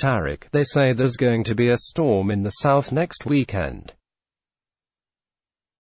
Tarek, they say there's going to be a storm in the south next weekend.